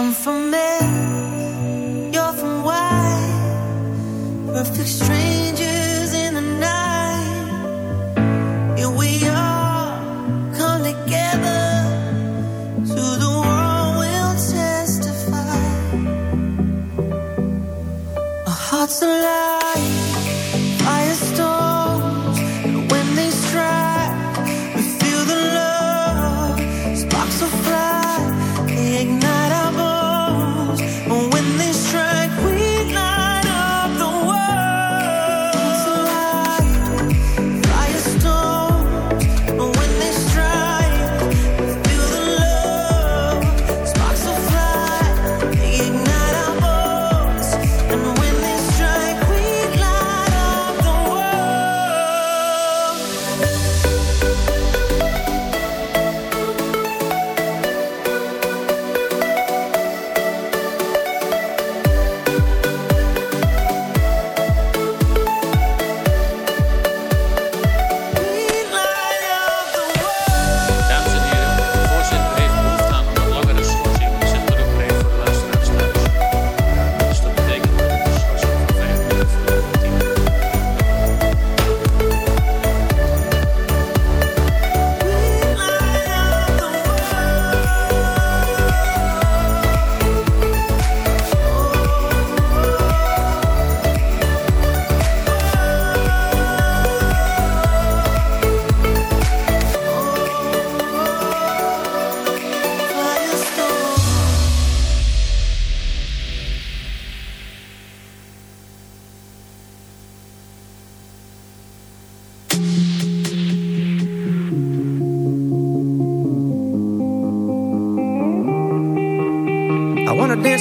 I'm from Maine, you're from why? Perfect stranger.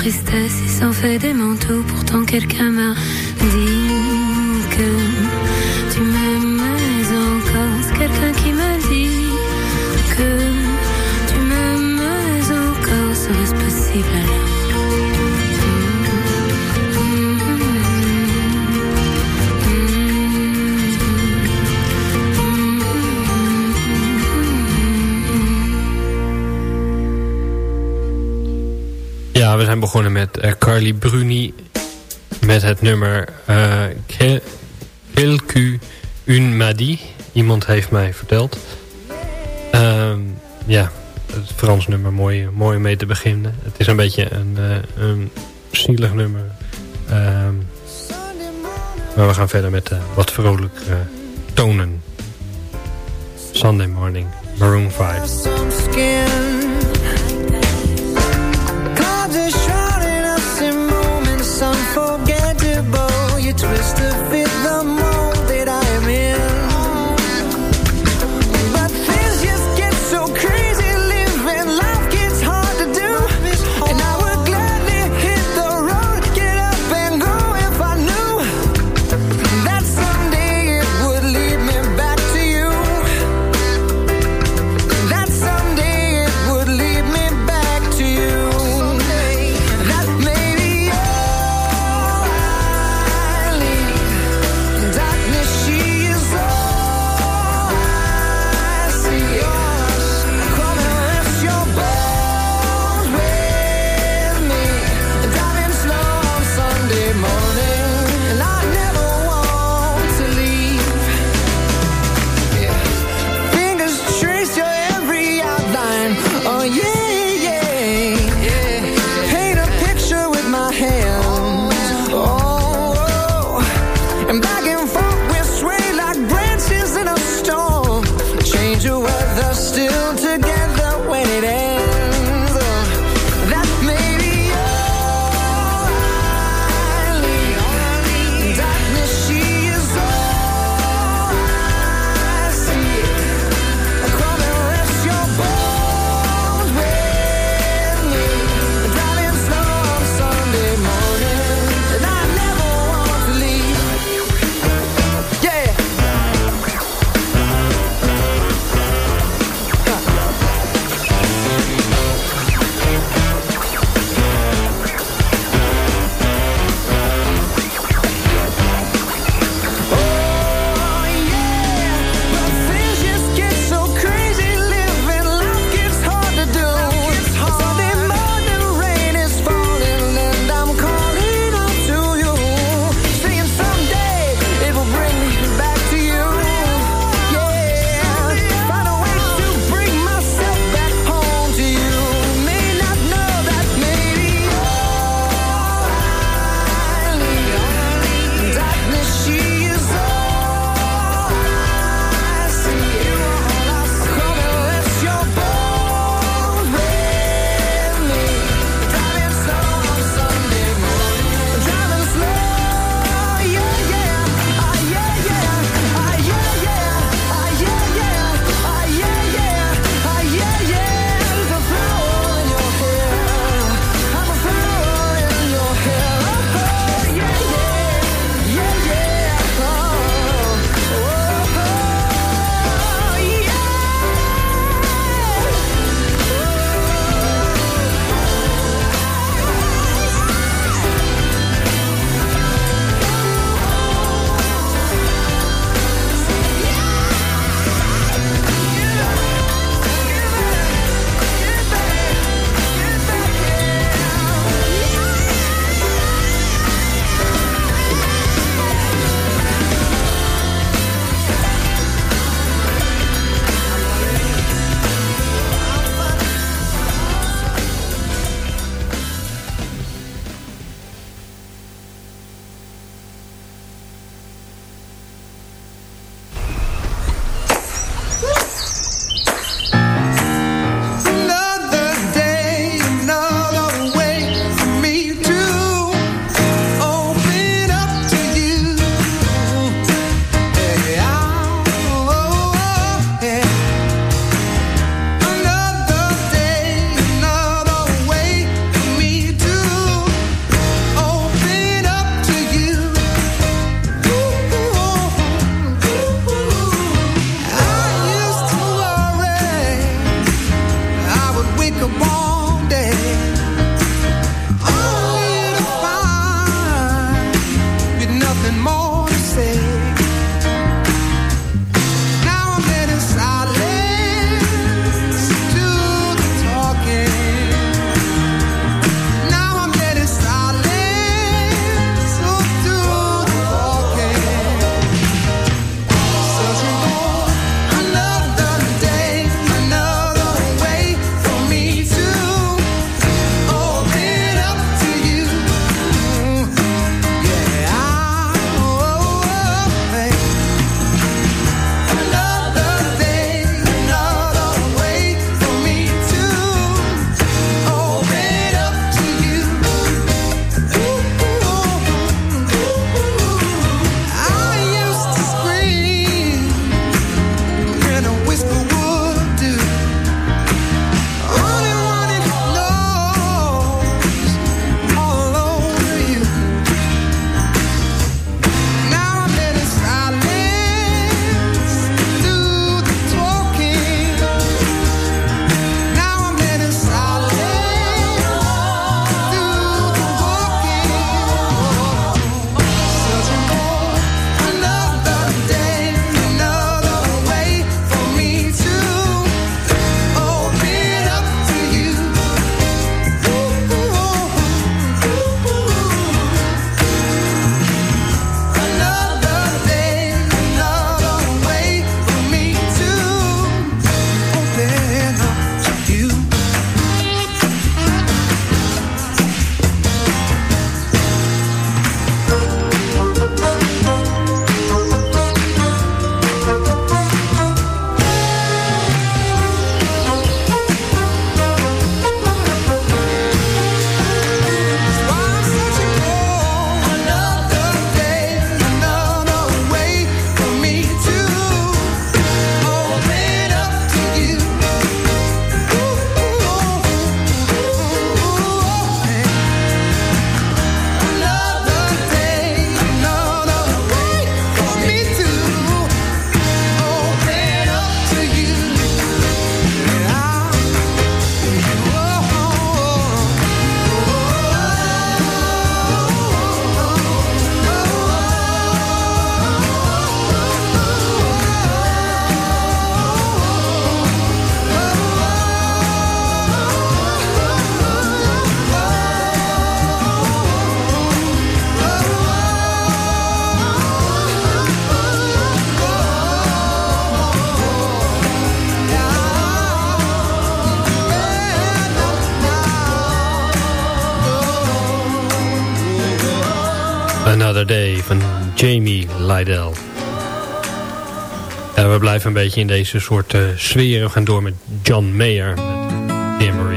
Tristesses il s'en fait des manteaux. Pourtant quelqu'un m'a Carly Bruni met het nummer uh, Quelques Un Madi. Iemand heeft mij verteld. Ehm, ja, het Frans nummer mooi, mooi mee te beginnen. Het is een beetje een, uh, zielig nummer. Ehm, maar we gaan verder met uh, wat vrolijkere tonen. Sunday Morning, Maroon 5. unforgettable. You twist to fit the Another Day van Jamie Lydell. we blijven een beetje in deze soort uh, sfeer. We gaan door met John Mayer met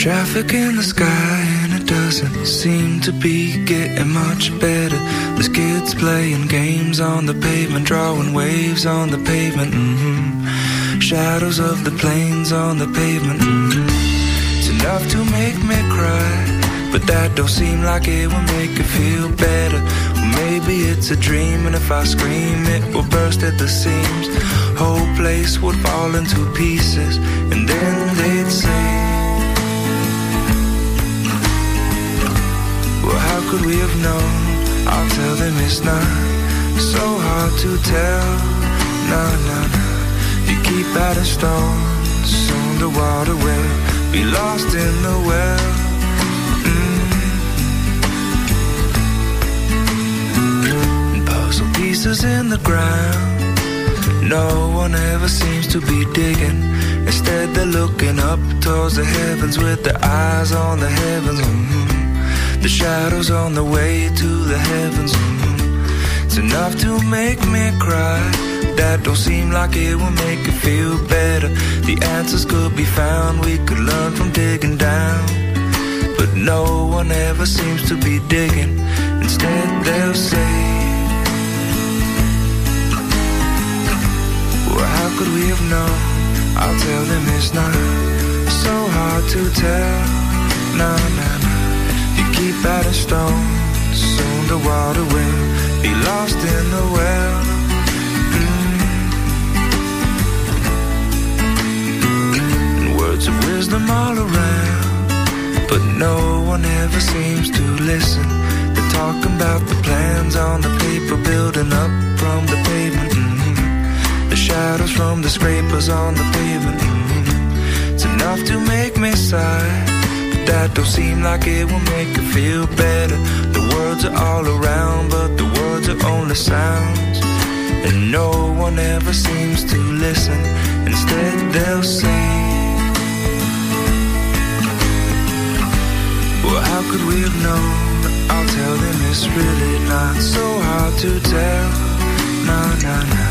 traffic in the sky and it doesn't seem to be getting much better. There's kids playing games on the pavement, drawing waves on the pavement. Mm-hmm. Shadows of the planes on the pavement. Mm-hmm. It's enough to make me cry, but that don't seem like it will make it feel better. Well, maybe it's a dream, and if I scream, it will burst at the seams. Whole place would fall into pieces, and then they'd say. Could we have known? I'll tell them it's not so hard to tell. No, no, no. You keep adding stones, soon the water will be lost in the well. Mm. Puzzle pieces in the ground. No one ever seems to be digging Instead, they're looking up towards the heavens with their eyes on the heavens. Mm -hmm. The shadows on the way to the heavens. It's enough to make me cry. That don't seem like it will make you feel better. The answers could be found, we could learn from digging down. But no one ever seems to be digging. Instead, they'll say, Well, how could we have known? I'll tell them it's not so hard to tell. No, no, keep stones, soon the water will be lost in the well. Mm. words of wisdom all around, but no one ever seems to listen. They're talking about the plans on the paper, building up from the pavement. Mm. The shadows from the scrapers on the pavement. Mm. It's enough to make me sigh that don't seem like it will make you feel better. The words are all around, but the words are only sounds. And no one ever seems to listen. Instead, they'll sing. Well, how could we have known? I'll tell them it's really not so hard to tell. No, no, no.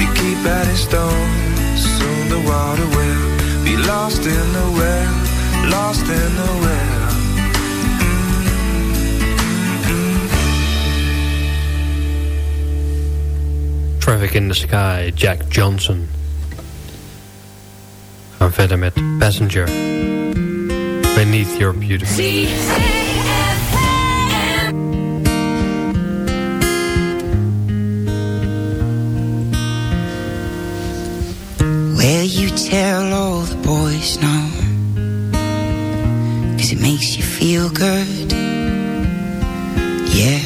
You keep adding stones, soon the water will be lost in the well lost in the well. Traffic in the Sky, Jack Johnson. Gaan verder met Passenger. Beneath Your Beautiful. Where you tell all the boys no Cause it makes you feel good. Yeah.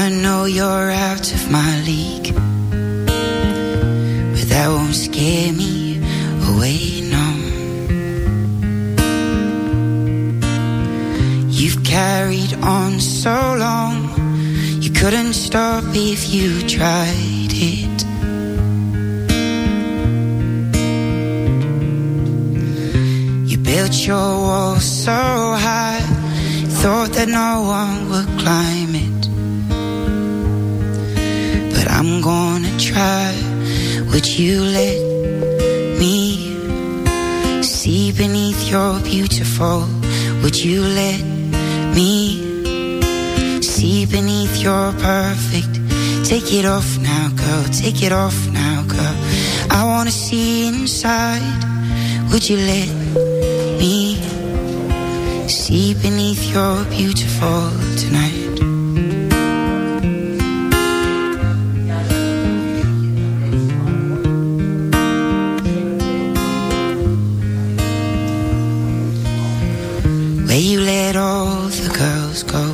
I know you're out of my league But that won't scare me away, no. You've carried on so long You couldn't stop if you tried it your wall so high. Thought that no one would climb it. But I'm gonna try. Would you let me See beneath your beautiful? Would you let me See beneath your perfect? Take it off now, girl. Take it off now, girl. I wanna see inside. Would you let see beneath your beautiful tonight. Where you let all the girls go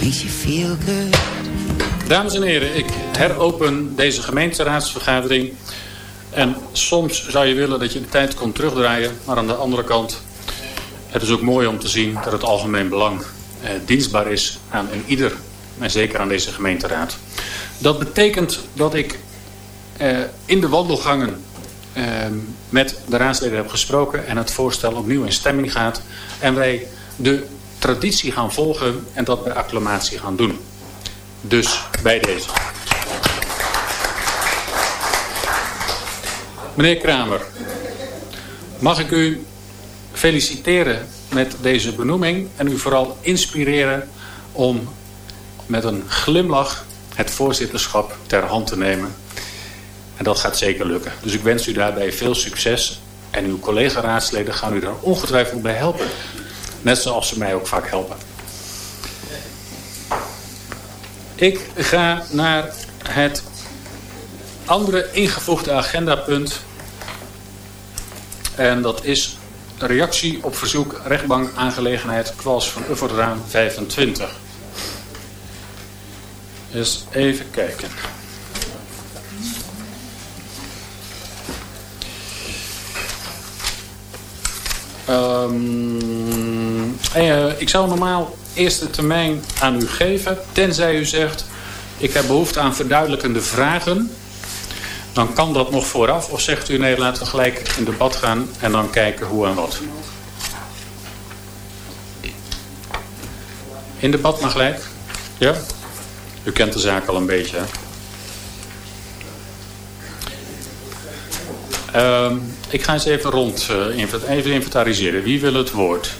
Makes you feel good Dames en heren, ik heropen deze gemeenteraadsvergadering en soms zou je willen dat je de tijd kon terugdraaien. Maar aan de andere kant, het is ook mooi om te zien dat het algemeen belang eh, dienstbaar is aan een ieder. En zeker aan deze gemeenteraad. Dat betekent dat ik eh, in de wandelgangen eh, met de raadsleden heb gesproken. En het voorstel opnieuw in stemming gaat. En wij de traditie gaan volgen en dat bij acclamatie gaan doen. Dus bij deze. Meneer Kramer, mag ik u feliciteren met deze benoeming en u vooral inspireren om met een glimlach het voorzitterschap ter hand te nemen. En dat gaat zeker lukken. Dus ik wens u daarbij veel succes en uw collega-raadsleden gaan u daar ongetwijfeld bij helpen. Net zoals ze mij ook vaak helpen. Ik ga naar het andere ingevoegde agendapunt. En dat is reactie op verzoek rechtbank aangelegenheid Kwals van Ufferdraan 25. Dus even kijken. Um, eh, ik zou normaal eerste termijn aan u geven. Tenzij u zegt, ik heb behoefte aan verduidelijkende vragen... dan kan dat nog vooraf. Of zegt u nee, laten we gelijk in debat gaan en dan kijken hoe en wat. In debat maar gelijk? Ja? U kent de zaak al een beetje? Uh, ik ga eens even rond uh, even inventariseren. Wie wil het woord?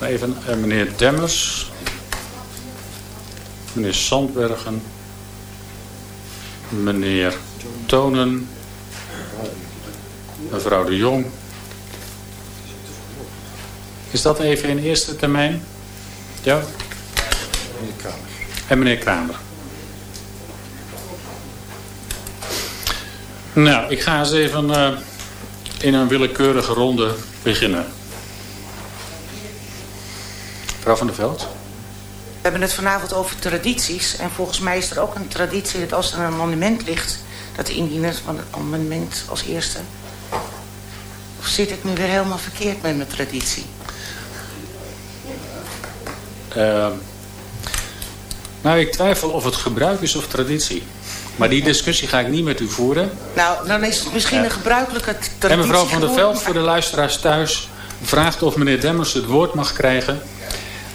Even uh, meneer Demmers. Meneer Sandbergen. Meneer Tonen. Mevrouw de Jong. Is dat even in eerste termijn? Ja? Meneer Kramer. En meneer Kramer. Nou, ik ga eens even uh, in een willekeurige ronde beginnen. Mevrouw van der Veld. We hebben het vanavond over tradities. En volgens mij is er ook een traditie dat als er een monument ligt... dat de indieners van het monument als eerste... Of zit ik nu weer helemaal verkeerd met mijn traditie? Uh, nou, ik twijfel of het gebruik is of traditie. Maar die discussie ga ik niet met u voeren. Nou, dan is het misschien een gebruikelijke traditie. En mevrouw Van der Veld, voor de luisteraars thuis... vraagt of meneer Demmers het woord mag krijgen.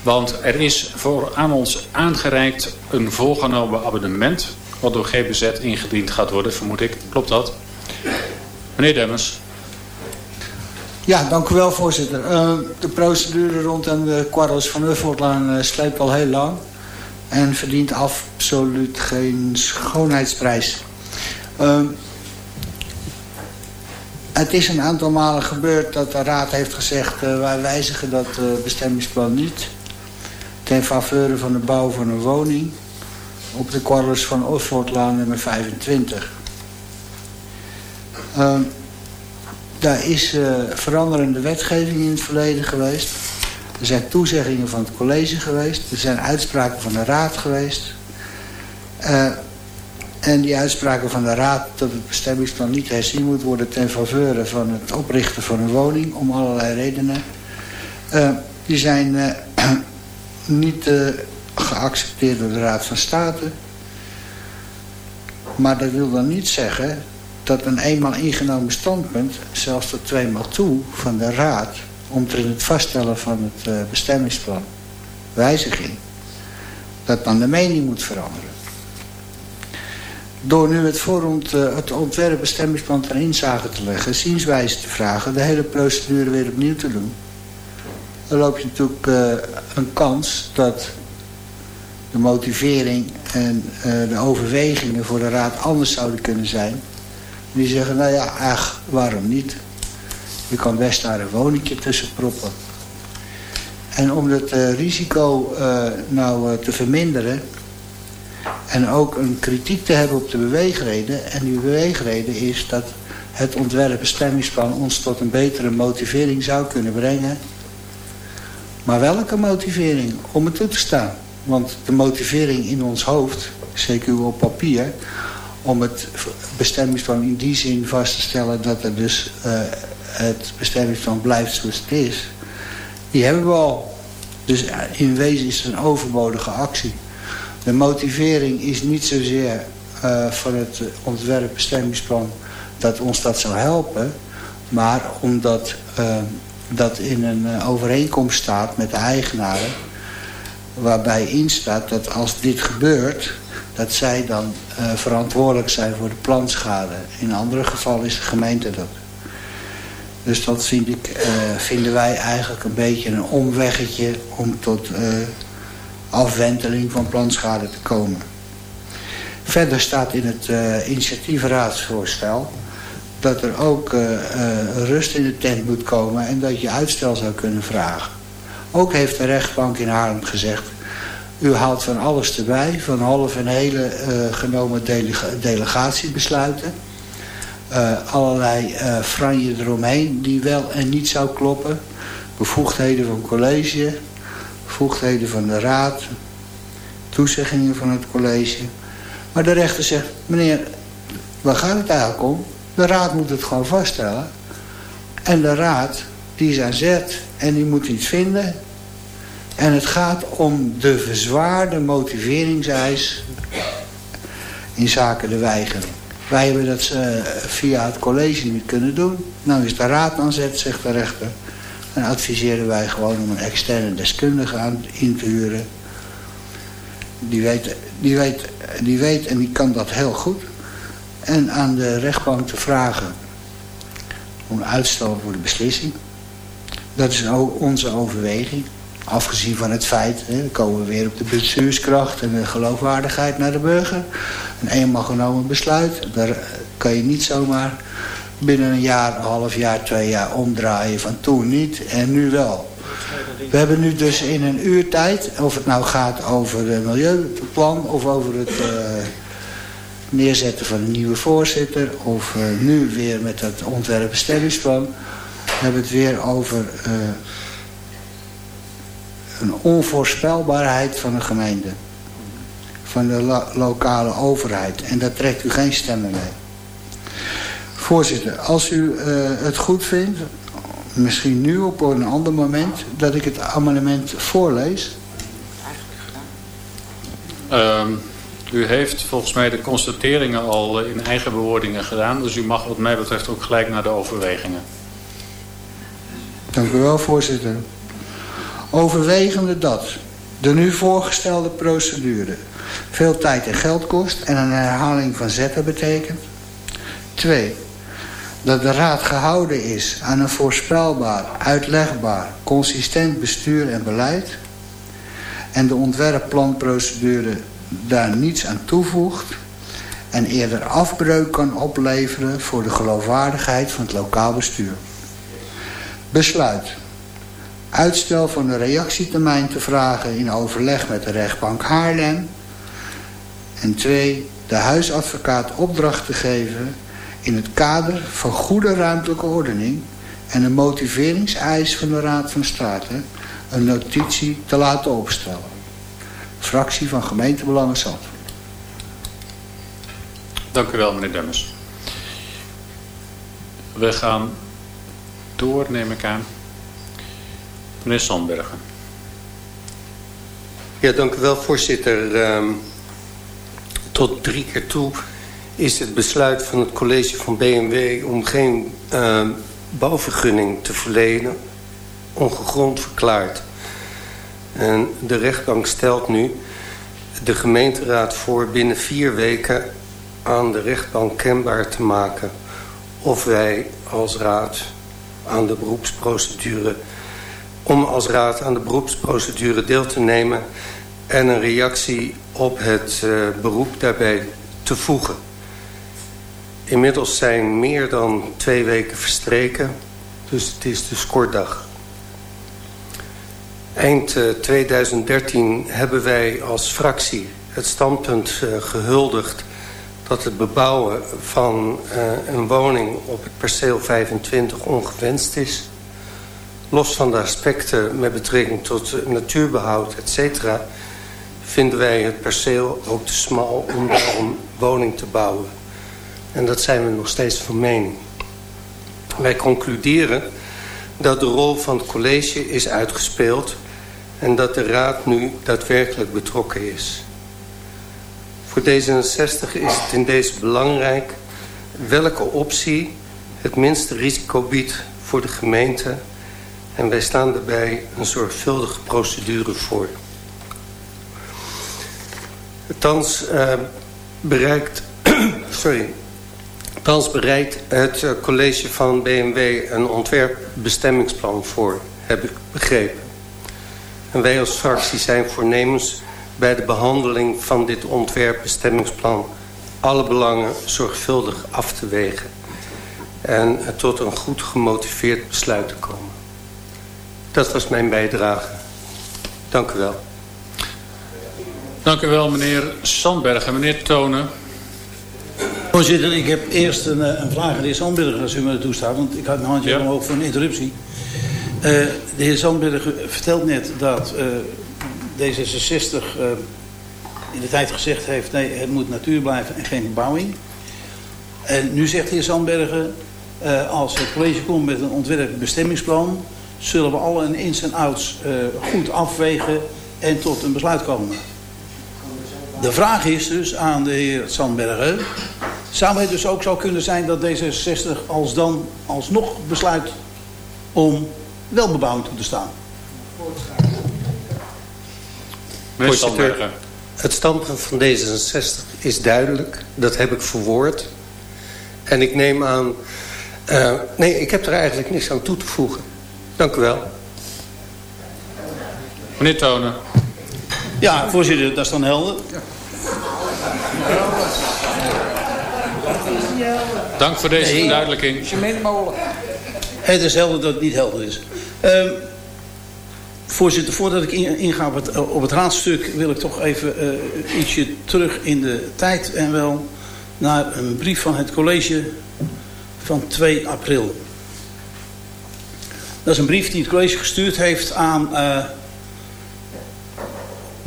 Want er is voor aan ons aangereikt een volgenomen abonnement... wat door GBZ ingediend gaat worden, vermoed ik. Klopt dat? Meneer Demmers. Ja, dank u wel, voorzitter. Uh, de procedure rond de kwarrels van Uffeltlaan uh, sleept al heel lang en verdient absoluut geen schoonheidsprijs. Uh, het is een aantal malen gebeurd dat de raad heeft gezegd... Uh, wij wijzigen dat bestemmingsplan niet... ten faveur van de bouw van een woning... op de korrels van Oostvoortlaan nummer 25. Ehm, daar is uh, veranderende wetgeving in het verleden geweest... Er zijn toezeggingen van het college geweest. Er zijn uitspraken van de raad geweest. Uh, en die uitspraken van de raad dat het bestemmingsplan niet herzien moet worden... ten faveur van het oprichten van een woning, om allerlei redenen. Uh, die zijn niet geaccepteerd door de Raad van State. Maar dat wil dan niet zeggen dat een eenmaal ingenomen standpunt... zelfs tot tweemaal toe van de Raad omtrent het vaststellen van het uh, bestemmingsplan wijziging, dat dan de mening moet veranderen. Door nu het, vooront, uh, het ontwerp bestemmingsplan ter inzage te leggen, zienswijze te vragen, de hele procedure weer opnieuw te doen, dan loop je natuurlijk uh, een kans dat de motivering en de overwegingen voor de raad anders zouden kunnen zijn. Die zeggen, nou ja, ach, waarom niet? Je kan best daar een woningje tussen proppen. En om het uh, risico nou te verminderen... en ook een kritiek te hebben op de beweegreden... en die beweegreden is dat het ontwerp bestemmingsplan... ons tot een betere motivering zou kunnen brengen. Maar welke motivering? Om het toe te staan. Want de motivering in ons hoofd, zeker op papier... om het bestemmingsplan in die zin vast te stellen... dat er dus het bestemmingsplan blijft zoals het is. Die hebben we al. Dus in wezen is het een overbodige actie. De motivering is niet zozeer uh, van het ontwerp bestemmingsplan dat ons dat zou helpen. Maar omdat uh, dat in een uh, overeenkomst staat met de eigenaren. Waarbij in staat dat als dit gebeurt, dat zij dan verantwoordelijk zijn voor de planschade. In andere gevallen is de gemeente dat. Dus dat ik, uh, vinden wij eigenlijk een beetje een omweggetje om tot afwenteling van planschade te komen. Verder staat in het initiatiefraadsvoorstel dat er ook rust in de tent moet komen en dat je uitstel zou kunnen vragen. Ook heeft de rechtbank in Haarlem gezegd, u haalt van alles erbij, van half en hele genomen delega delegatiebesluiten allerlei franje eromheen die wel en niet zou kloppen. Bevoegdheden van college, bevoegdheden van de raad, toezeggingen van het college. Maar de rechter zegt, meneer, waar gaat het eigenlijk om? De raad moet het gewoon vaststellen. En de raad, die is aan zet en die moet iets vinden. En het gaat om de verzwaarde motiveringseis in zaken de weigering. Wij hebben dat uh, via het college niet kunnen doen. Nou is de raad aan zet, zegt de rechter. Dan adviseren wij gewoon om een externe deskundige aan in te huren. Die weet, die, weet, die weet en die kan dat heel goed. En aan de rechtbank te vragen om uitstel voor de beslissing. Dat is onze overweging. Afgezien van het feit, hè, komen we weer op de bestuurskracht en de geloofwaardigheid naar de burger. Een eenmaal genomen besluit, daar kan je niet zomaar binnen een jaar, een half jaar, twee jaar omdraaien van toen niet en nu wel. We hebben nu dus in een uur tijd, of het nou gaat over het milieuplan of over het uh, neerzetten van een nieuwe voorzitter of uh, nu weer met het ontwerpbestemmingsplan, hebben we het weer over uh, een onvoorspelbaarheid van de gemeente. Van de lo lokale overheid. En daar trekt u geen stemmen mee. Voorzitter, als u uh, het goed vindt, misschien nu op een ander moment, dat ik het amendement voorlees. Um, u heeft volgens mij de constateringen al in eigen bewoordingen gedaan. Dus u mag wat mij betreft ook gelijk naar de overwegingen. Dank u wel, voorzitter. Overwegende dat de nu voorgestelde procedure veel tijd en geld kost en een herhaling van zetten betekent. 2. Dat de raad gehouden is aan een voorspelbaar, uitlegbaar, consistent bestuur en beleid en de ontwerpplanprocedure daar niets aan toevoegt en eerder afbreuk kan opleveren voor de geloofwaardigheid van het lokaal bestuur. Besluit uitstel van de reactietermijn te vragen in overleg met de rechtbank Haarlem. En twee, de huisadvocaat opdracht te geven in het kader van goede ruimtelijke ordening en een motiveringseis van de Raad van State een notitie te laten opstellen. Fractie van gemeentebelangen Zand. Dank u wel, meneer Demmers. We gaan door, neem ik aan. Meneer Sandbergen. Ja, dank u wel, voorzitter. Uh, tot drie keer toe is het besluit van het college van BMW... om geen uh, bouwvergunning te verlenen ongegrond verklaard. En de rechtbank stelt nu de gemeenteraad voor binnen vier weken aan de rechtbank kenbaar te maken... of wij als raad aan de beroepsprocedure om als raad aan de beroepsprocedure deel te nemen... en een reactie op het uh, beroep daarbij te voegen. Inmiddels zijn meer dan twee weken verstreken, dus het is dus kort dag. Eind uh, 2013 hebben wij als fractie het standpunt uh, gehuldigd... dat het bebouwen van een woning op het perceel 25 ongewenst is los van de aspecten met betrekking tot natuurbehoud, et cetera... vinden wij het perceel ook te smal om daar een woning te bouwen. En dat zijn we nog steeds van mening. Wij concluderen dat de rol van het college is uitgespeeld... en dat de raad nu daadwerkelijk betrokken is. Voor D66 is het in deze belangrijk... welke optie het minste risico biedt voor de gemeente en wij staan daarbij een zorgvuldige procedure voor. Thans, uh, bereikt, sorry, thans bereidt het uh, college van BMW een ontwerpbestemmingsplan voor, heb ik begrepen. En wij als fractie zijn voornemens bij de behandeling van dit ontwerpbestemmingsplan alle belangen zorgvuldig af te wegen en tot een goed gemotiveerd besluit te komen. Dat was mijn bijdrage. Dank u wel. Dank u wel, meneer Sandbergen. Meneer Tonen. Voorzitter, ik heb eerst een, eh, een vraag aan de heer Sandbergen, als u me toestaat. Want ik had mijn handje ja. omhoog voor een interruptie. Uh, de heer Sandbergen vertelt net dat uh, D66 uh, in de tijd gezegd heeft... nee, het moet natuur blijven en geen bebouwing. En nu zegt de heer Sandbergen... als het college komt met een ontwerpbestemmingsplan zullen we alle ins en outs goed afwegen en tot een besluit komen. De vraag is dus aan de heer Sandbergen... zou het dus ook zo kunnen zijn dat D66 als dan alsnog besluit om wel bebouwing toe te staan? Voorzitter, het standpunt van D66 is duidelijk. Dat heb ik verwoord. En ik neem aan... Uh, nee, ik heb er eigenlijk niks aan toe te voegen. Dank u wel. Meneer Tonen. Ja, voorzitter, dat is dan helder. Dank voor deze nee. verduidelijking. Het is helder dat het niet helder is. Uh, voorzitter, voordat ik inga op het, op het raadstuk... wil ik toch even uh, ietsje terug in de tijd... en wel naar een brief van het college van 2 april. Dat is een brief die het college gestuurd heeft aan uh,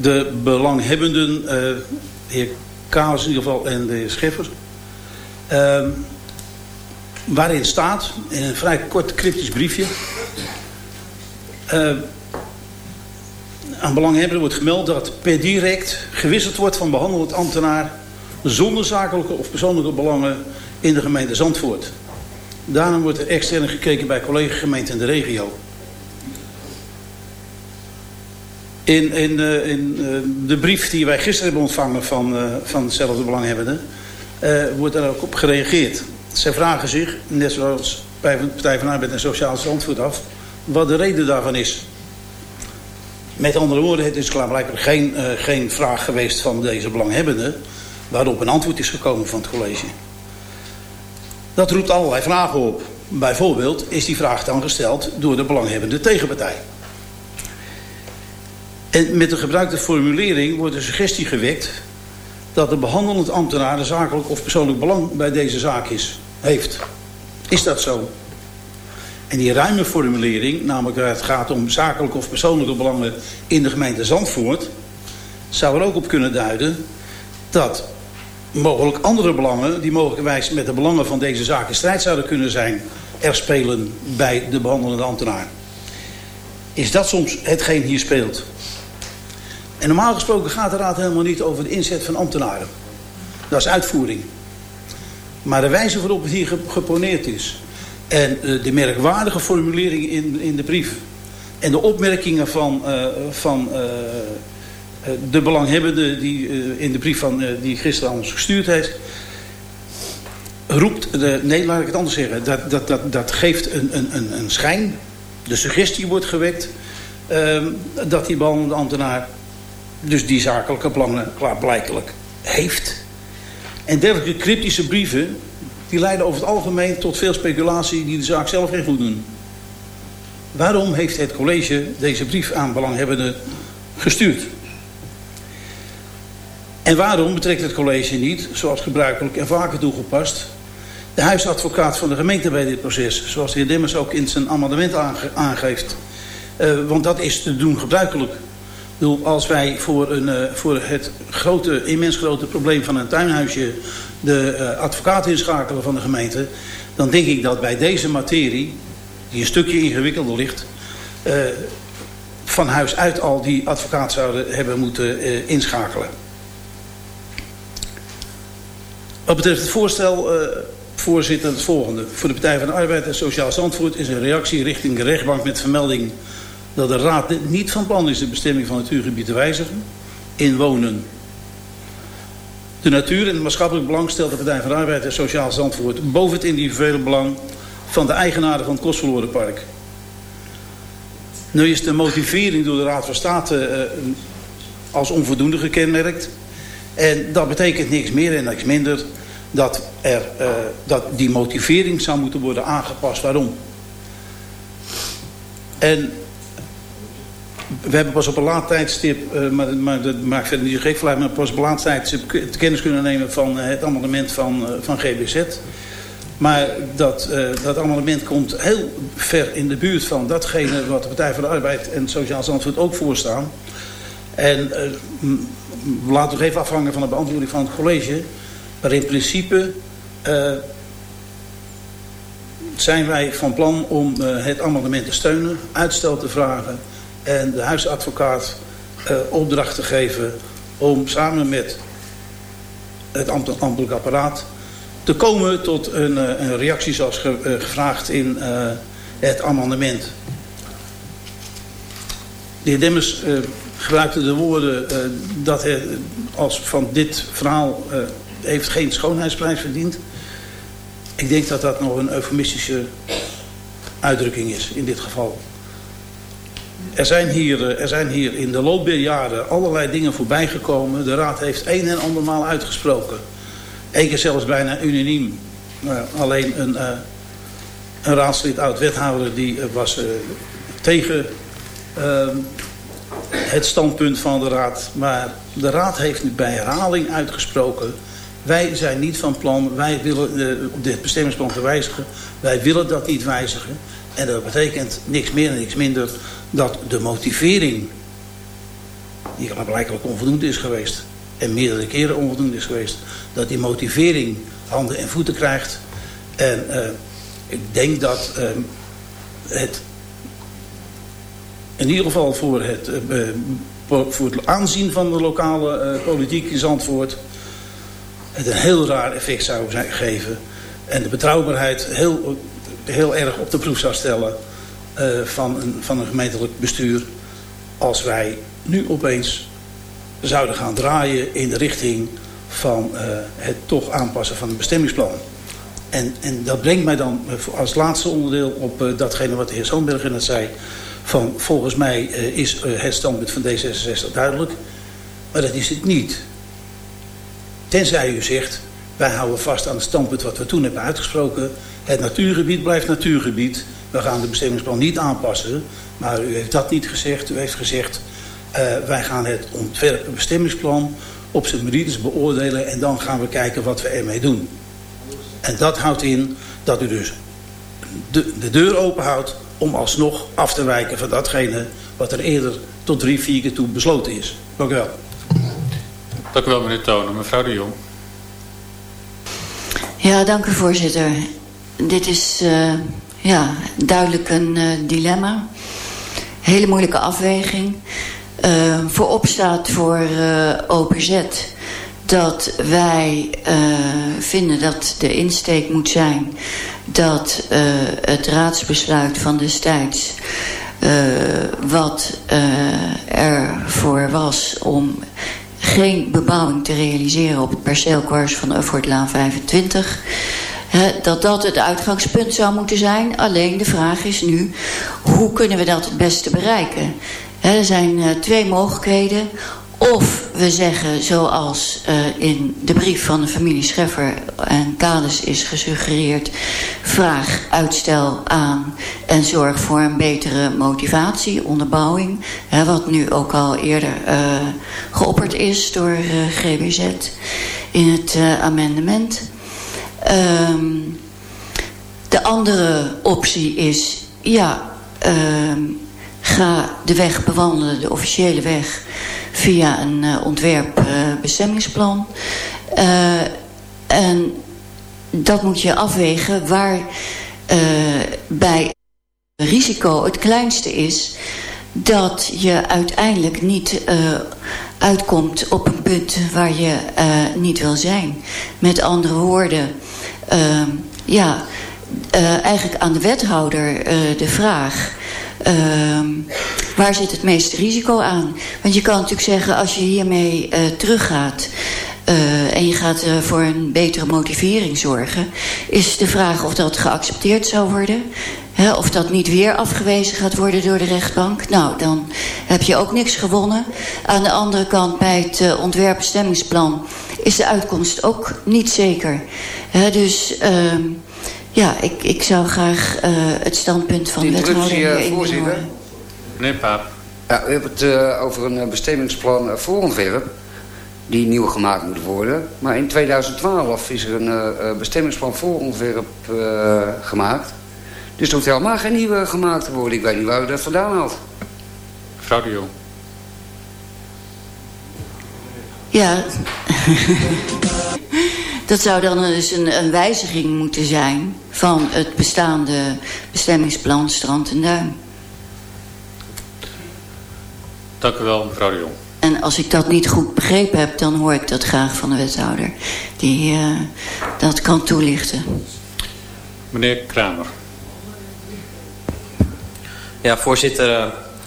de belanghebbenden, de heer Kaas in ieder geval en de heer Scheffer. Uh, waarin staat, in een vrij kort cryptisch briefje... Uh, aan belanghebbenden wordt gemeld dat per direct gewisseld wordt van behandelend ambtenaar... zonder zakelijke of persoonlijke belangen in de gemeente Zandvoort. Daarom wordt er extern gekeken bij collega-gemeenten in de regio. In, in, uh, in uh, de brief die wij gisteren hebben ontvangen van, uh, van hetzelfde belanghebbende... wordt daar ook op gereageerd. Zij vragen zich, net zoals bij de Partij van Arbeid en Sociaal Zandvoort af... wat de reden daarvan is. Met andere woorden, het is klaarblijkelijk geen, geen vraag geweest van deze belanghebbende... waarop een antwoord is gekomen van het college. Dat roept allerlei vragen op. Bijvoorbeeld is die vraag dan gesteld door de belanghebbende tegenpartij. En met de gebruikte formulering wordt de suggestie gewekt... dat de behandelend ambtenaar een zakelijk of persoonlijk belang bij deze zaak is, heeft. Is dat zo? En die ruime formulering, namelijk waar het gaat om zakelijke of persoonlijke belangen in de gemeente Zandvoort... zou er ook op kunnen duiden dat mogelijk andere belangen... die mogelijkwijs met de belangen van deze zaak in strijd zouden kunnen zijn... er spelen bij de behandelende ambtenaar. Is dat soms hetgeen hier speelt? En normaal gesproken gaat de raad helemaal niet over de inzet van ambtenaren. Dat is uitvoering. Maar de wijze waarop het hier geponeerd is... en de merkwaardige formulering in, in de brief... en de opmerkingen van, uh, van uh, de belanghebbende die in de brief van, die gisteren aan ons gestuurd heeft... roept, de, nee laat ik het anders zeggen... dat, dat, dat, dat geeft een, een, een schijn, de suggestie wordt gewekt... Ehm, dat die behandelende ambtenaar dus die zakelijke belangen klaarblijkelijk heeft. En dergelijke cryptische brieven... die leiden over het algemeen tot veel speculatie... die de zaak zelf geen goed doen. Waarom heeft het college deze brief aan belanghebbenden gestuurd? En waarom betrekt het college niet, zoals gebruikelijk en vaker toegepast... de huisadvocaat van de gemeente bij dit proces... zoals de heer Demmers ook in zijn amendement aangeeft... Uh, want dat is te doen gebruikelijk als wij voor, een, uh, voor het grote, immens grote probleem van een tuinhuisje de uh, advocaat inschakelen van de gemeente, dan denk ik dat bij deze materie, die een stukje ingewikkelder ligt, uh, van huis uit al die advocaat zouden hebben moeten inschakelen. Wat betreft het voorstel, voorzitter, het volgende. Voor de Partij van de Arbeid en Sociaal Zandvoort is een reactie richting de rechtbank met vermelding dat de Raad niet van plan is de bestemming van het natuurgebied te wijzigen. Inwonen. De natuur en het maatschappelijk belang stelt de Partij van Arbeid en Sociaal Zandvoort boven het individuele belang van de eigenaren van het Kostverlorenpark. Nu is de motivering door de Raad van State uh, als onvoldoende gekenmerkt. En dat betekent niks meer en niks minder dat, er, uh, dat die motivering zou moeten worden aangepast. Waarom? En we hebben pas op een laat tijdstip, uh, maar, maar, dat maakt verder niet zo gek maar pas op een laat tijdstip kennis kunnen nemen van uh, het amendement van, uh, van GBZ. Maar dat, dat amendement komt heel ver in de buurt van datgene wat de Partij van de Arbeid en Sociaal Zandvoort ook voorstaan. En laat nog even afhangen van de beantwoording van het college. Maar in principe zijn wij van plan om het amendement te steunen, uitstel te vragen en de huisadvocaat opdracht te geven om samen met het ambtelijk apparaat te komen tot een, een reactie zoals gevraagd in het amendement. De heer Demmers uh, gebruikte de woorden uh, dat hij als van dit verhaal uh, heeft geen schoonheidsprijs verdiend. Ik denk dat dat nog een eufemistische uitdrukking is in dit geval. Er zijn hier, er zijn hier in de loop der jaren allerlei dingen voorbij gekomen. De Raad heeft een en andermaal uitgesproken. Eén zelfs bijna unaniem. alleen een, een raadslid, oud-wethouder, die was tegen Ehm, het standpunt van de Raad. Maar de Raad heeft nu bij herhaling uitgesproken... wij zijn niet van plan, wij willen uh, dit bestemmingsplan te wijzigen. Wij willen dat niet wijzigen. En dat betekent niks meer en niks minder dat de motivering... die blijkbaar onvoldoende is geweest... en meerdere keren onvoldoende is geweest... dat die motivering handen en voeten krijgt. En uh, ik denk dat uh, het in ieder geval voor het, uh, voor het aanzien van de lokale politiek in Zandvoort... het een heel raar effect zou geven. En de betrouwbaarheid heel, heel erg op de proef zou stellen uh, van, een, van een gemeentelijk bestuur... als wij nu opeens zouden gaan draaien in de richting van het toch aanpassen van het bestemmingsplan. En, en dat brengt mij dan als laatste onderdeel op datgene wat de heer Zoonberger net zei van volgens mij is het standpunt van D66 duidelijk. Maar dat is het niet. Tenzij u zegt, wij houden vast aan het standpunt wat we toen hebben uitgesproken. Het natuurgebied blijft natuurgebied. We gaan de bestemmingsplan niet aanpassen. Maar u heeft dat niet gezegd. U heeft gezegd, uh, wij gaan het ontwerpen bestemmingsplan op zijn merites beoordelen. En dan gaan we kijken wat we ermee doen. En dat houdt in dat u dus de, de deur open houdt om alsnog af te wijken van datgene wat er eerder tot drie, vier keer toe besloten is. Dank u wel. Dank u wel, meneer Tonen. Mevrouw de Jong. Ja, dank u, voorzitter. Dit is uh, ja, duidelijk een uh, dilemma. Hele moeilijke afweging. Uh, voorop staat voor OPZ dat wij vinden dat de insteek moet zijn dat uh, het raadsbesluit van destijds... Uh, wat uh, ervoor was om geen bebouwing te realiseren op het perceelkwars van Uffortlaan 25... dat dat het uitgangspunt zou moeten zijn. Alleen de vraag is nu, hoe kunnen we dat het beste bereiken? er zijn twee mogelijkheden. Of we zeggen, zoals uh, in de brief van de familie Scheffer en Kades is gesuggereerd... vraag uitstel aan en zorg voor een betere motivatie, onderbouwing. Wat nu ook al eerder uh, geopperd is door GBZ in het amendement. Um, de andere optie is, ja, um, ga de weg bewandelen, de officiële weg via een uh, ontwerp uh, bestemmingsplan. Uh, en dat moet je afwegen waar bij risico het kleinste is dat je uiteindelijk niet uitkomt op een punt waar je niet wil zijn. Met andere woorden, ja, eigenlijk aan de wethouder de vraag Uh, waar zit het meeste risico aan? Want je kan natuurlijk zeggen, als je hiermee uh, teruggaat... En je gaat voor een betere motivering zorgen... is de vraag of dat geaccepteerd zou worden. Of dat niet weer afgewezen gaat worden door de rechtbank. Nou, dan heb je ook niks gewonnen. Aan de andere kant, bij het ontwerpbestemmingsplan... is de uitkomst ook niet zeker. Hè, dus... Uh, ja, ik, ik zou graag uh, het standpunt van de wethouder hierin voorzitter. Meneer Paap. Ja, we hebben het uh, over een bestemmingsplan uh, voorontwerp die nieuw gemaakt moet worden. Maar in 2012 is er een uh, bestemmingsplan voorontwerp gemaakt. Dus er hoeft helemaal geen nieuwe gemaakt te worden. Ik weet niet waar u dat vandaan haalt. Mevrouw de Jong. Ja, Dat zou dan dus een, een wijziging moeten zijn van het bestaande bestemmingsplan Strand en Duin. Dank u wel, mevrouw de Jong. En als ik dat niet goed begrepen heb, dan hoor ik dat graag van de wethouder. Die uh, dat kan toelichten. Meneer Kramer. Ja, voorzitter, uh,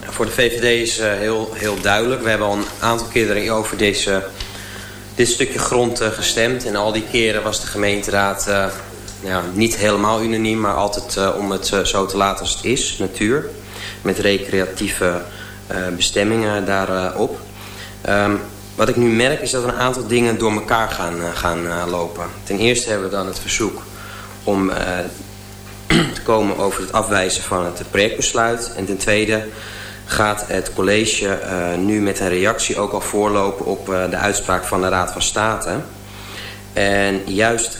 voor de VVD is uh, heel, heel duidelijk. We hebben al een aantal keren over deze, dit stukje grond gestemd. En al die keren was de gemeenteraad ja, niet helemaal unaniem... maar altijd om het zo te laten als het is, natuur. Met recreatieve bestemmingen daarop. Um, wat ik nu merk is dat er een aantal dingen door elkaar gaan, gaan lopen. Ten eerste hebben we dan het verzoek om te komen over het afwijzen van het projectbesluit. En ten tweede gaat het college nu met een reactie ook al voorlopen op de uitspraak van de Raad van State. En juist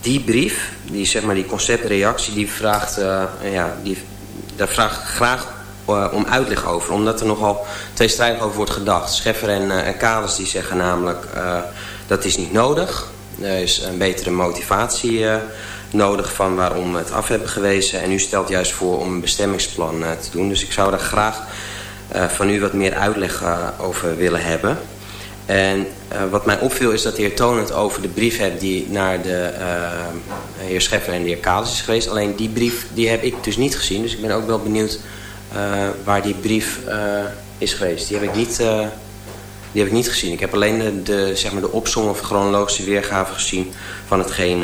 die brief, die, zeg maar, die conceptreactie, die vraagt, ja, die, daar vraagt graag om uitleg over. Omdat er nogal tweestrijdig over wordt gedacht. Scheffer en, en die zeggen namelijk dat is niet nodig. Er is een betere motivatie nodig van waarom we het af hebben gewezen. En u stelt juist voor om een bestemmingsplan te doen. Dus ik zou daar graag van u wat meer uitleg over willen hebben. En wat mij opviel is dat de heer Toon over de brief heeft die naar de heer Scheffer en de heer Kaders is geweest. Alleen die brief die heb ik dus niet gezien. Dus ik ben ook wel benieuwd waar die brief is geweest. Die heb ik niet, die heb ik niet gezien. Ik heb alleen de, de, zeg maar de of chronologische weergave gezien van hetgeen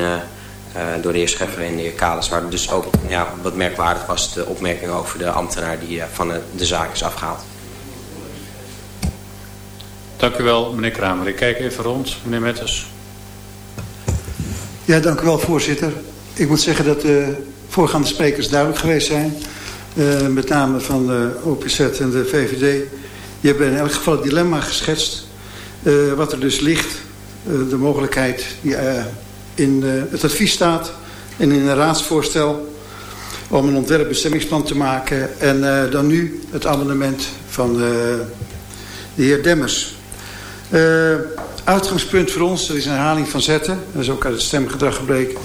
door de heer Scheffer en de heer Kales. Waar dus ook ja, wat merkwaardig was de opmerking over de ambtenaar die van de, de zaak is afgehaald. Dank u wel, meneer Kramer. Ik kijk even rond. Meneer Metters. Ja, dank u wel, voorzitter. Ik moet zeggen dat de voorgaande sprekers duidelijk geweest zijn. Uh, met name van de OPZ en de VVD. Je hebt in elk geval het dilemma geschetst. Uh, wat er dus ligt. Uh, de mogelijkheid die in het advies staat. En in een raadsvoorstel. Om een ontwerpbestemmingsplan te maken. En dan nu het amendement van de heer Demmers. uitgangspunt voor ons, dat is een herhaling van zetten. Dat is ook uit het stemgedrag gebleken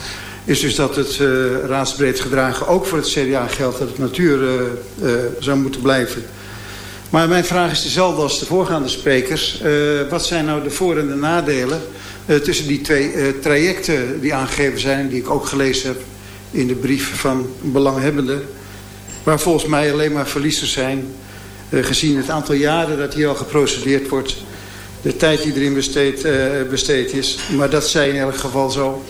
is dus dat het raadsbreed gedragen ook voor het CDA geldt dat het natuur zou moeten blijven. Maar mijn vraag is dezelfde als de voorgaande sprekers. wat zijn nou de voor- en de nadelen tussen die twee trajecten die aangegeven zijn... die ik ook gelezen heb in de brief van belanghebbenden... waar volgens mij alleen maar verliezers zijn... gezien het aantal jaren dat hier al geprocedeerd wordt... de tijd die erin besteed, besteed is. Maar dat zij in elk geval zo...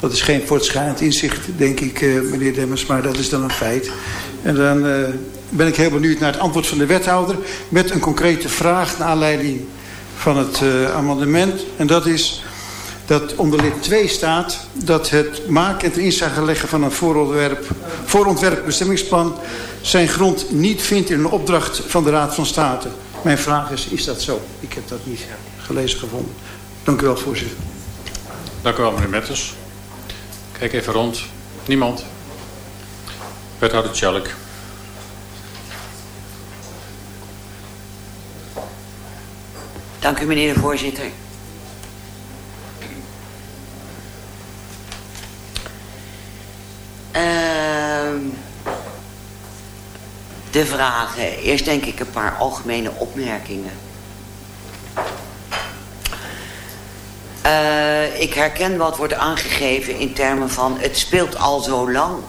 Dat is geen voortschrijdend inzicht, denk ik, meneer Demmers, maar dat is dan een feit. En dan ben ik heel benieuwd naar het antwoord van de wethouder... met een concrete vraag naar aanleiding van het uh, amendement. En dat is dat onder lid 2 staat... dat het maken en ten inzage leggen van een voorontwerp, voorontwerp bestemmingsplan... zijn grond niet vindt in een opdracht van de Raad van State. Mijn vraag is, is dat zo? Ik heb dat niet gelezen gevonden. Dank u wel, voorzitter. Dank u wel, meneer Metters. Kijk even rond. Niemand. Wethouder Tjallik. Dank u meneer de voorzitter. Uh, de vragen. Eerst denk ik een paar algemene opmerkingen. Uh, ik herken wat wordt aangegeven in termen van het speelt al zo lang.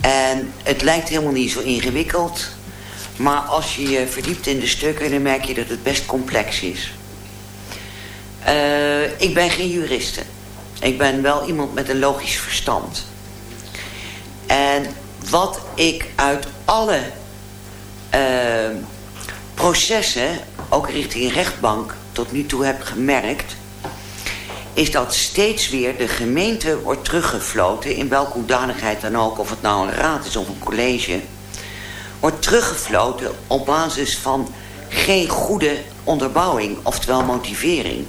En het lijkt helemaal niet zo ingewikkeld. Maar als je je verdiept in de stukken, dan merk je dat het best complex is. Uh, ik ben geen juriste. Ik ben wel iemand met een logisch verstand. En wat ik uit alle uh, processen, ook richting rechtbank, tot nu toe heb gemerkt is dat steeds weer de gemeente wordt teruggefloten... in welke hoedanigheid dan ook, of het nou een raad is of een college... wordt teruggefloten op basis van geen goede onderbouwing, oftewel motivering.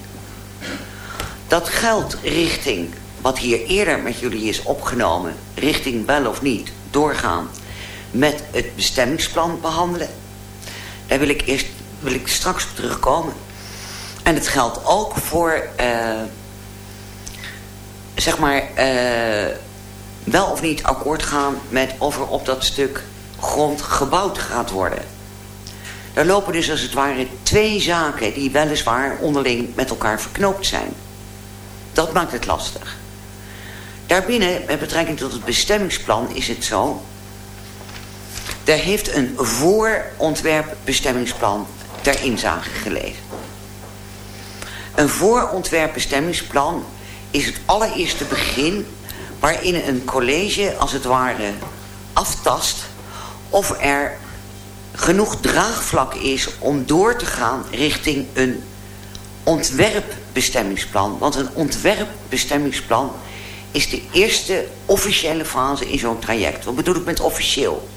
Dat geldt richting wat hier eerder met jullie is opgenomen... richting wel of niet doorgaan met het bestemmingsplan behandelen. Daar wil ik, eerst, wil ik straks op terugkomen. En het geldt ook voor... Uh, zeg maar, uh, wel of niet akkoord gaan met of er op dat stuk grond gebouwd gaat worden. Er lopen dus als het ware twee zaken die weliswaar onderling met elkaar verknoopt zijn. Dat maakt het lastig. Daarbinnen, met betrekking tot het bestemmingsplan, is het zo... Er heeft een voorontwerpbestemmingsplan ter inzage gelegen. Een voorontwerpbestemmingsplan is het allereerste begin... waarin een college als het ware aftast... of er genoeg draagvlak is om door te gaan richting een ontwerpbestemmingsplan. Want een ontwerpbestemmingsplan is de eerste officiële fase in zo'n traject. Wat bedoel ik met officieel?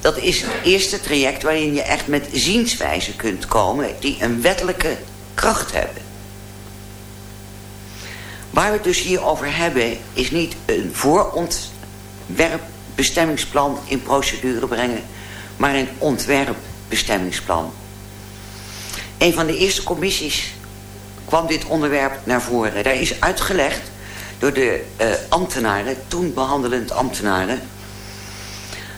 Dat is het eerste traject waarin je echt met zienswijzen kunt komen... die een wettelijke kracht hebben. Waar we het dus hier over hebben... is niet een voorontwerpbestemmingsplan in procedure brengen... maar een ontwerpbestemmingsplan. Een van de eerste commissies kwam dit onderwerp naar voren. Daar is uitgelegd door de uh, ambtenaren, toen behandelend ambtenaren...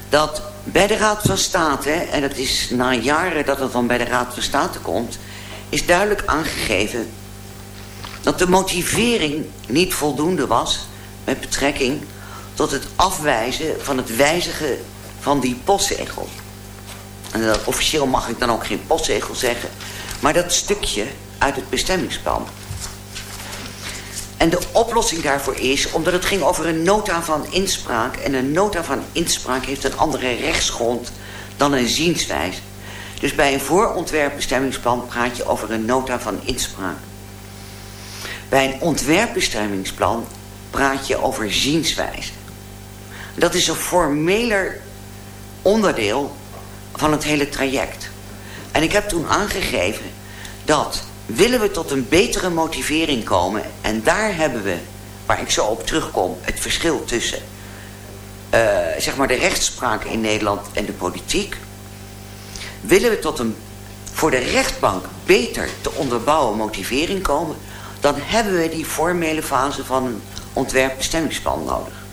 dat bij de Raad van State, en dat is na jaren dat het dan bij de Raad van State komt... is duidelijk aangegeven dat de motivering niet voldoende was... met betrekking tot het afwijzen van het wijzigen van die postzegel. En dat, officieel mag ik dan ook geen postzegel zeggen... maar dat stukje uit het bestemmingsplan... En de oplossing daarvoor is, omdat het ging over een nota van inspraak... en een nota van inspraak heeft een andere rechtsgrond dan een zienswijze. Dus bij een voorontwerpbestemmingsplan praat je over een nota van inspraak. Bij een ontwerpbestemmingsplan praat je over zienswijze. Dat is een formeler onderdeel van het hele traject. En ik heb toen aangegeven dat willen we tot een betere motivering komen... en daar hebben we, waar ik zo op terugkom, het verschil tussen... Uh, zeg maar de rechtspraak in Nederland en de politiek... willen we tot een voor de rechtbank beter te onderbouwen motivering komen... dan hebben we die formele fase van een ontwerpbestemmingsplan nodig.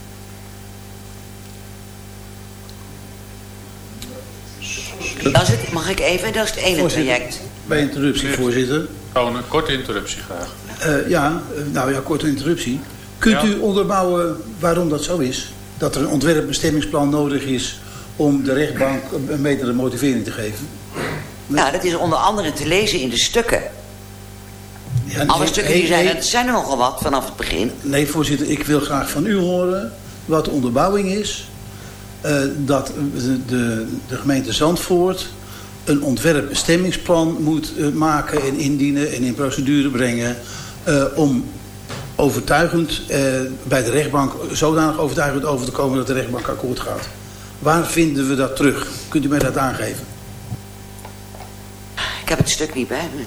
Dat is het, mag ik even? Dat is het ene traject. Bij interruptie, voorzitter. Gewoon een korte interruptie graag. Uh, ja, uh, nou ja, korte interruptie. Kunt ja. u onderbouwen waarom dat zo is? Dat er een ontwerpbestemmingsplan nodig is om de rechtbank een betere motivering te geven? Nou, dat is onder andere te lezen in de stukken. Ja, Alle stukken die zijn, het zijn er nogal wat vanaf het begin. Nee, voorzitter, ik wil graag van u horen wat de onderbouwing is... Uh, dat de, de, gemeente Zandvoort een ontwerpbestemmingsplan moet uh, maken en indienen en in procedure brengen uh, om overtuigend bij de rechtbank zodanig overtuigend over te komen dat de rechtbank akkoord gaat. Waar vinden we dat terug? Kunt u mij dat aangeven? Ik heb het stuk niet bij me.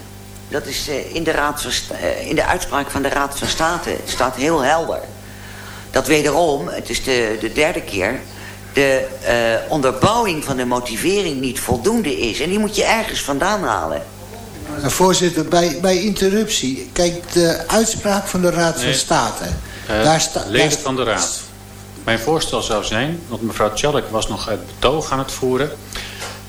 Dat is in, de raad van, in de uitspraak van de Raad van State. Staat heel helder. Dat wederom, het is de, de derde keer de uh, onderbouwing van de motivering niet voldoende is. En die moet je ergens vandaan halen. Nou, voorzitter, bij, bij interruptie... Kijk, de uitspraak van de Raad van State... Uh, daar sta, lees daar van de Raad. Mijn voorstel zou zijn, want mevrouw Tjallik was nog het betoog aan het voeren...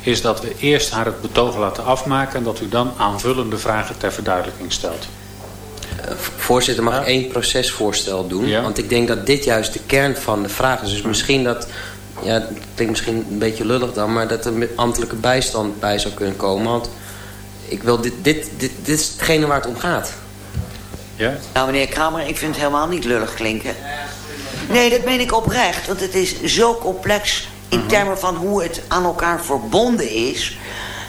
is dat we eerst haar het betoog laten afmaken... en dat u dan aanvullende vragen ter verduidelijking stelt. Voorzitter, mag ik één procesvoorstel doen? Ja. Want ik denk dat dit juist de kern van de vraag is. Dus misschien dat ja, het klinkt misschien een beetje lullig dan... maar dat er met ambtelijke bijstand bij zou kunnen komen. Want ik wil dit, dit, dit, dit is hetgene waar het om gaat. Ja? Nou, meneer Kramer, ik vind het helemaal niet lullig klinken. Nee, dat meen ik oprecht. Want het is zo complex in mhm. termen van hoe het aan elkaar verbonden is.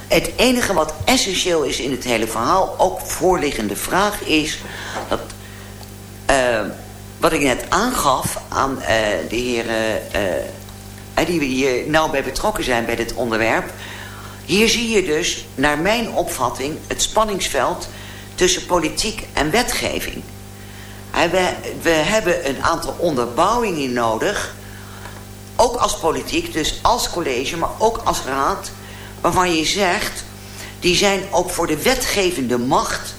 Het enige wat essentieel is in het hele verhaal... ook voorliggende vraag is... dat uh, wat ik net aangaf aan uh, de heren... Die we hier nauw bij betrokken zijn bij dit onderwerp. Hier zie je dus, naar mijn opvatting, het spanningsveld tussen politiek en wetgeving. We, we hebben een aantal onderbouwingen nodig, ook als politiek, dus als college, maar ook als raad, waarvan je zegt, die zijn ook voor de wetgevende macht,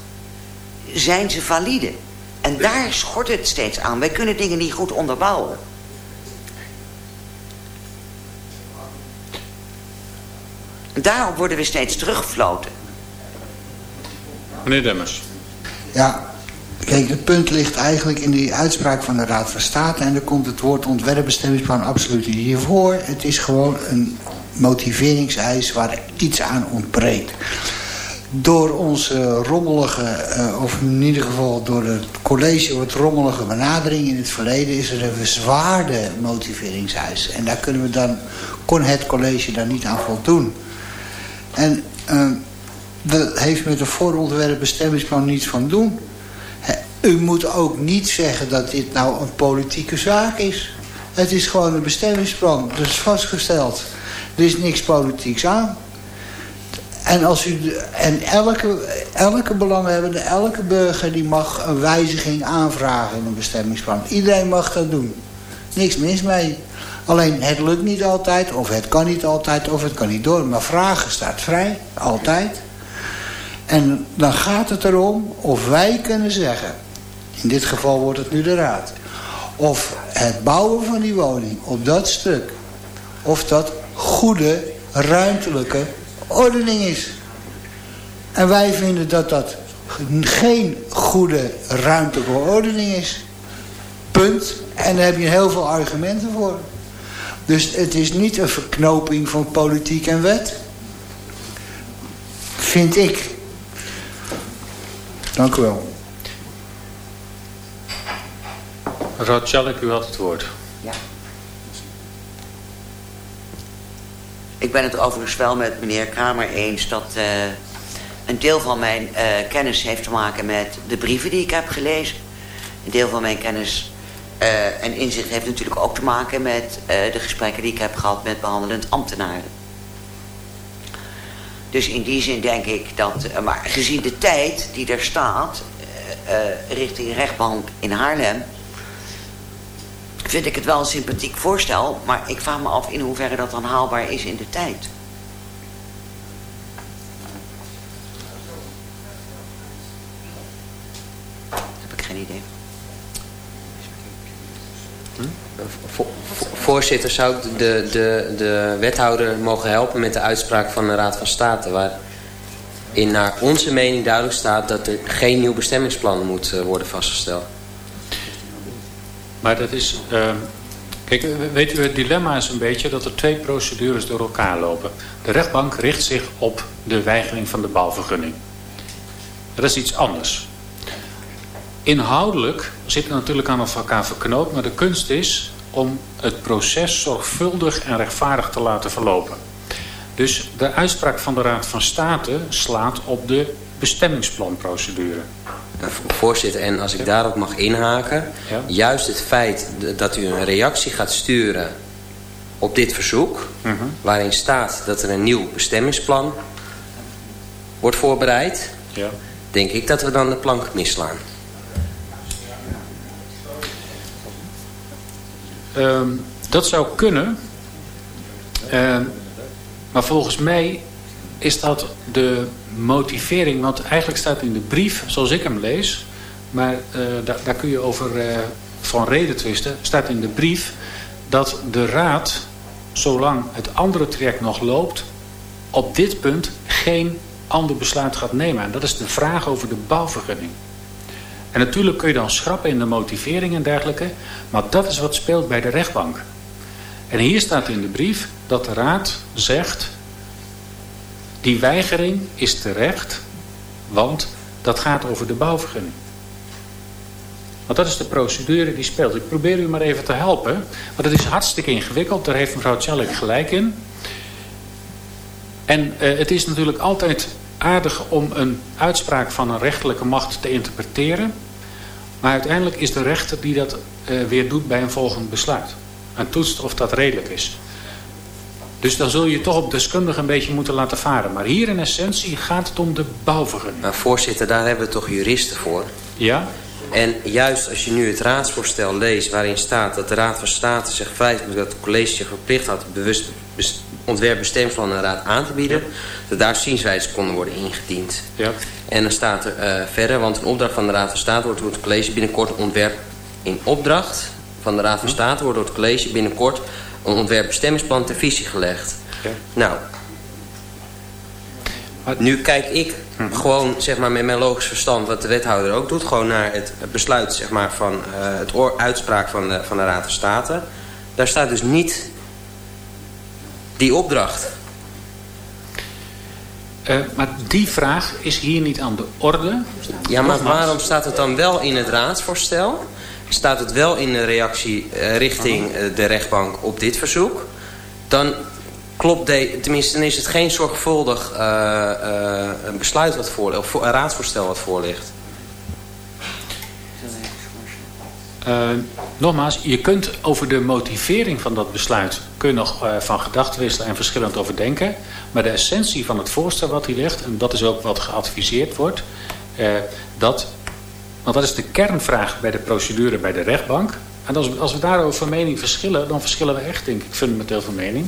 zijn ze valide. En daar schort het steeds aan. Wij kunnen dingen niet goed onderbouwen. Daarop worden we steeds teruggefloten. Meneer Demmers. Ja, kijk, het punt ligt eigenlijk in die uitspraak van de Raad van State... en er komt het woord ontwerpbestemmingsplan absoluut niet hiervoor. Het is gewoon een motiveringseis waar iets aan ontbreekt. Door onze rommelige, uh, of in ieder geval door het college... wat rommelige benadering in het verleden... is er een verzwaarde motiveringseis. En daar kunnen we dan, kon het college daar niet aan voldoen. En... Uh, dat heeft met een voorontwerp bestemmingsplan niets van doen. U moet ook niet zeggen dat dit nou een politieke zaak is. Het is gewoon een bestemmingsplan. Dat is vastgesteld. Er is niks politieks aan. En, als u, en elke, elke belanghebbende, elke burger... die mag een wijziging aanvragen in een bestemmingsplan. Iedereen mag dat doen. Niks mis mee. Alleen het lukt niet altijd, of het kan niet altijd, of het kan niet door. Maar vragen staat vrij, altijd. En dan gaat het erom of wij kunnen zeggen... in dit geval wordt het nu de raad... of het bouwen van die woning op dat stuk... of dat goede ruimtelijke ordening is. En wij vinden dat dat geen goede ruimtelijke ordening is. Punt. En daar heb je heel veel argumenten voor. Dus het is niet een verknoping van politiek en wet. Vind ik. Dank u wel. Mevrouw Tjallik, u had het woord. Ja. Ik ben het overigens wel met meneer Kramer eens dat uh, een deel van mijn uh, kennis heeft te maken met de brieven die ik heb gelezen. Een deel van mijn kennis uh, en inzicht heeft natuurlijk ook te maken met de gesprekken die ik heb gehad met behandelend ambtenaren. Dus in die zin denk ik dat, uh, maar gezien de tijd die er staat, richting rechtbank in Haarlem, vind ik het wel een sympathiek voorstel. Maar ik vraag me af in hoeverre dat dan haalbaar is in de tijd. Heb ik geen idee. Voorzitter, zou ik de, de, de wethouder mogen helpen met de uitspraak van de Raad van State... waarin naar onze mening duidelijk staat dat er geen nieuw bestemmingsplan moet uh, worden vastgesteld. Maar dat is... Uh, kijk, weet u, het dilemma is een beetje dat er twee procedures door elkaar lopen. De rechtbank richt zich op de weigering van de bouwvergunning. Dat is iets anders. Inhoudelijk zit het natuurlijk aan elkaar verknoopt, maar de kunst is om het proces zorgvuldig en rechtvaardig te laten verlopen. Dus de uitspraak van de Raad van State slaat op de bestemmingsplanprocedure. Voorzitter, en als ik daarop mag inhaken... Ja? juist het feit dat u een reactie gaat sturen op dit verzoek... Uh -huh. waarin staat dat er een nieuw bestemmingsplan wordt voorbereid... Ja. denk ik dat we dan de plank misslaan. Um, dat zou kunnen. Uh, maar volgens mij is dat de motivering. Want eigenlijk staat in de brief, zoals ik hem lees... maar uh, daar, daar, kun je over uh, van reden twisten... staat in de brief dat de raad, zolang het andere traject nog loopt... op dit punt geen ander besluit gaat nemen. En dat is de vraag over de bouwvergunning. En natuurlijk kun je dan schrappen in de motivering en dergelijke. Maar dat is wat speelt bij de rechtbank. En hier staat in de brief dat de raad zegt... die weigering is terecht, want dat gaat over de bouwvergunning. Want dat is de procedure die speelt. Ik probeer u maar even te helpen. Want het is hartstikke ingewikkeld. Daar heeft mevrouw Tjallik gelijk in. En uh, het is natuurlijk altijd aardig om een uitspraak van een rechterlijke macht te interpreteren. Maar uiteindelijk is de rechter die dat uh, weer doet bij een volgend besluit. En toetst of dat redelijk is. Dus dan zul je toch op deskundig een beetje moeten laten varen. Maar hier in essentie gaat het om de bouwvergunning. Maar voorzitter, daar hebben we toch juristen voor? Ja. En juist als je nu het raadsvoorstel leest waarin staat dat de Raad van State zich vrij dat het college zich verplicht had bewust ontwerpbestemmingsplan aan de raad aan te bieden. Dat daar zienswijzen konden worden ingediend. Ja. En dan staat er uh, verder, want een opdracht van de Raad van State wordt door het college binnenkort een ontwerp in opdracht van de Raad van State wordt door het college binnenkort een ontwerpbestemmingsplan ter visie gelegd. Ja. Nou, nu kijk ik gewoon zeg maar, met mijn logisch verstand, wat de wethouder ook doet, gewoon naar het besluit zeg maar, van uh, het uitspraak van de, van de Raad van State. Daar staat dus niet die opdracht. Uh, maar die vraag is hier niet aan de orde. Ja, maar waarom staat het dan wel in het raadsvoorstel? Staat het wel in de reactie uh, richting de rechtbank op dit verzoek? Dan klopt, tenminste dan is het geen zorgvuldig een besluit wat voor, of een raadsvoorstel wat voor ligt. Uh, nogmaals, je kunt over de motivering van dat besluit... kun nog van gedachten wisselen en verschillend over denken. Maar de essentie van het voorstel wat hier ligt... en dat is ook wat geadviseerd wordt... Dat, want dat is de kernvraag bij de procedure bij de rechtbank. En als, als we daarover van mening verschillen... dan verschillen we echt, denk ik, fundamenteel van mening.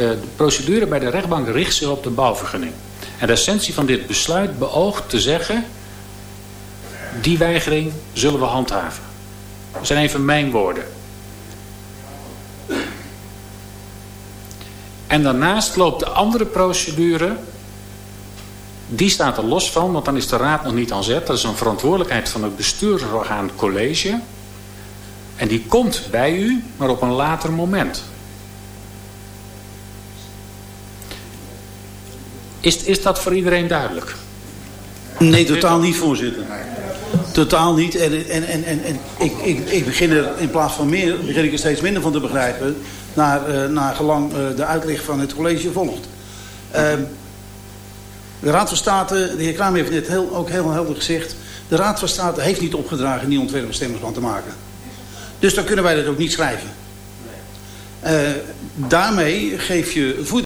De procedure bij de rechtbank richt zich op de bouwvergunning. En de essentie van dit besluit beoogt te zeggen... die weigering zullen we handhaven. Dat zijn even mijn woorden. En daarnaast loopt de andere procedure... die staat er los van, want dan is de raad nog niet aan zet. Dat is een verantwoordelijkheid van het bestuursorgaan college. En die komt bij u, maar op een later moment. Is, is dat voor iedereen duidelijk? Nee, totaal niet, voorzitter. Totaal niet. En, en, en, en, en ik, ik, ik begin er in plaats van meer, begin ik er steeds minder van te begrijpen. Naar, uh, naar gelang uh, de uitleg van het college volgt. Uh, de Raad van State, de heer Kramer heeft net heel, ook heel helder gezegd. De Raad van State heeft niet opgedragen die ontwerpbestemmingsplan te maken. Dus dan kunnen wij dat ook niet schrijven. Uh, daarmee geef je voet